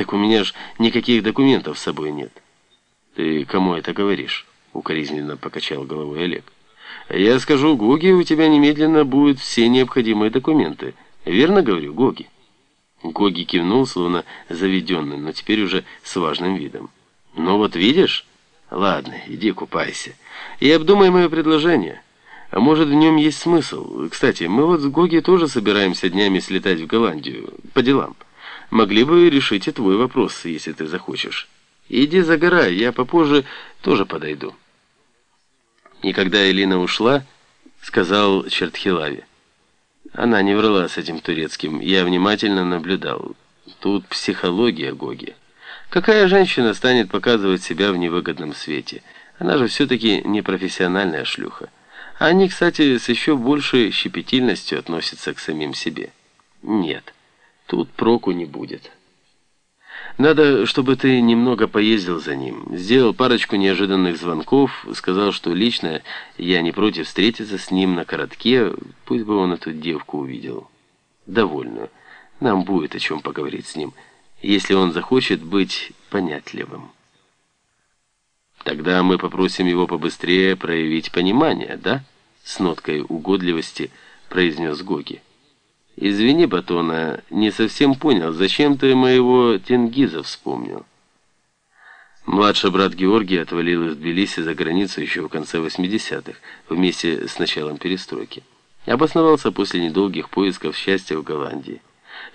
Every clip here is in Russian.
Так у меня ж никаких документов с собой нет. Ты кому это говоришь? Укоризненно покачал головой Олег. Я скажу Гоги, у тебя немедленно будут все необходимые документы. Верно говорю, Гоги? Гоги кивнул, словно заведенный, но теперь уже с важным видом. «Ну вот видишь? Ладно, иди купайся. И обдумай мое предложение. А может, в нем есть смысл? Кстати, мы вот с Гоги тоже собираемся днями слетать в Голландию. По делам. Могли бы решить и твой вопрос, если ты захочешь. Иди загорай, я попозже тоже подойду». И когда Элина ушла, сказал Чертхилаве. Она не врала с этим турецким, я внимательно наблюдал. Тут психология Гоги. Какая женщина станет показывать себя в невыгодном свете? Она же все-таки не профессиональная шлюха. Они, кстати, с еще большей щепетильностью относятся к самим себе. Нет, тут проку не будет. Надо, чтобы ты немного поездил за ним. Сделал парочку неожиданных звонков, сказал, что лично я не против встретиться с ним на коротке, пусть бы он эту девку увидел. Довольную. Нам будет о чем поговорить с ним, если он захочет быть понятливым. Тогда мы попросим его побыстрее проявить понимание, да? С ноткой угодливости произнес Гоги. «Извини, Батона, не совсем понял, зачем ты моего Тенгиза вспомнил?» Младший брат Георгий отвалил из Тбилиси за границу еще в конце 80-х, вместе с началом перестройки. Обосновался после недолгих поисков счастья в Голландии.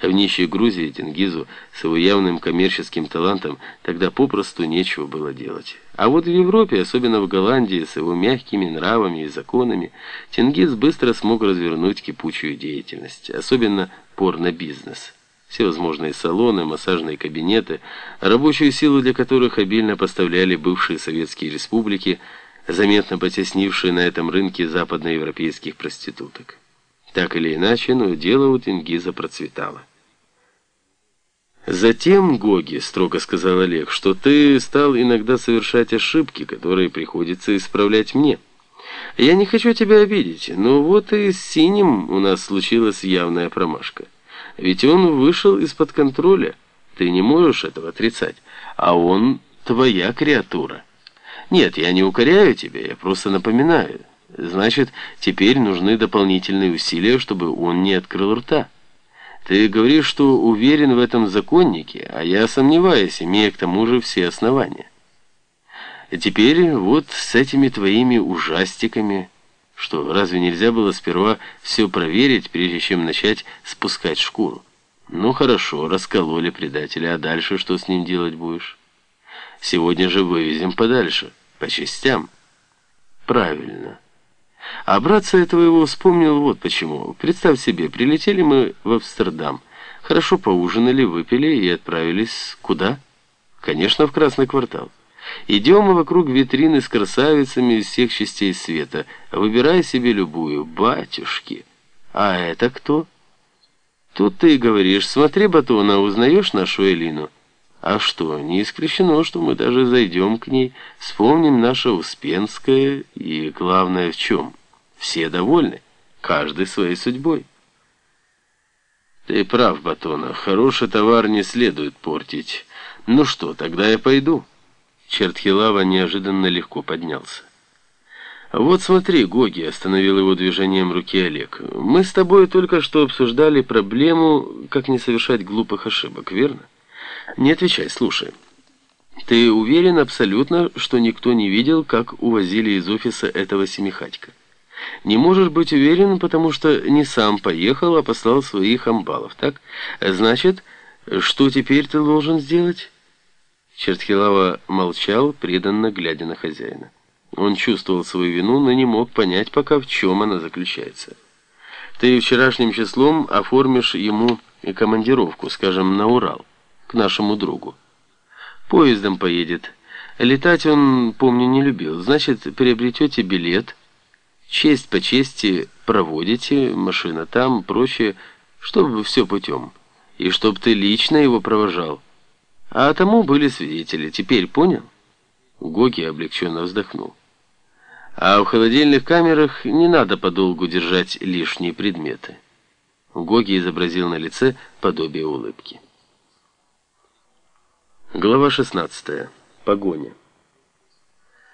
В нищей Грузии Тенгизу с его явным коммерческим талантом тогда попросту нечего было делать. А вот в Европе, особенно в Голландии, с его мягкими нравами и законами, Тенгиз быстро смог развернуть кипучую деятельность, особенно порно-бизнес. Всевозможные салоны, массажные кабинеты, рабочую силу для которых обильно поставляли бывшие советские республики, заметно потеснившие на этом рынке западноевропейских проституток. Так или иначе, но дело у Тенгиза процветало. «Затем, Гоги, — строго сказал Олег, — что ты стал иногда совершать ошибки, которые приходится исправлять мне. Я не хочу тебя обидеть, но вот и с Синим у нас случилась явная промашка. Ведь он вышел из-под контроля, ты не можешь этого отрицать, а он твоя креатура. Нет, я не укоряю тебя, я просто напоминаю». Значит, теперь нужны дополнительные усилия, чтобы он не открыл рта. Ты говоришь, что уверен в этом законнике, а я сомневаюсь, имея к тому же все основания. Теперь вот с этими твоими ужастиками... Что, разве нельзя было сперва все проверить, прежде чем начать спускать шкуру? Ну хорошо, раскололи предателя, а дальше что с ним делать будешь? Сегодня же вывезем подальше, по частям. Правильно. А братца этого его вспомнил вот почему. Представь себе, прилетели мы в Амстердам. Хорошо поужинали, выпили и отправились куда? Конечно, в Красный квартал. Идем мы вокруг витрины с красавицами из всех частей света. Выбирай себе любую. Батюшки. А это кто? Тут ты и говоришь, смотри, Батона, узнаешь нашу Элину? А что, не исключено, что мы даже зайдем к ней, вспомним наше Успенское и, главное, в чем? Все довольны, каждый своей судьбой. Ты прав, Батона, хороший товар не следует портить. Ну что, тогда я пойду. Чертхилава неожиданно легко поднялся. «Вот смотри, Гоги», — остановил его движением руки Олег. «Мы с тобой только что обсуждали проблему, как не совершать глупых ошибок, верно?» Не отвечай, слушай. Ты уверен абсолютно, что никто не видел, как увозили из офиса этого семихатька? Не можешь быть уверен, потому что не сам поехал, а послал своих амбалов, так? Значит, что теперь ты должен сделать? Чертхилава молчал, преданно глядя на хозяина. Он чувствовал свою вину, но не мог понять пока, в чем она заключается. Ты вчерашним числом оформишь ему командировку, скажем, на Урал к нашему другу. Поездом поедет. Летать он, помню, не любил. Значит, приобретете билет, честь по чести проводите, машина там, прочее, чтобы все путем. И чтоб ты лично его провожал. А тому были свидетели. Теперь понял? Гоки облегченно вздохнул. А в холодильных камерах не надо подолгу держать лишние предметы. Гоги изобразил на лице подобие улыбки. Глава 16. Погоня.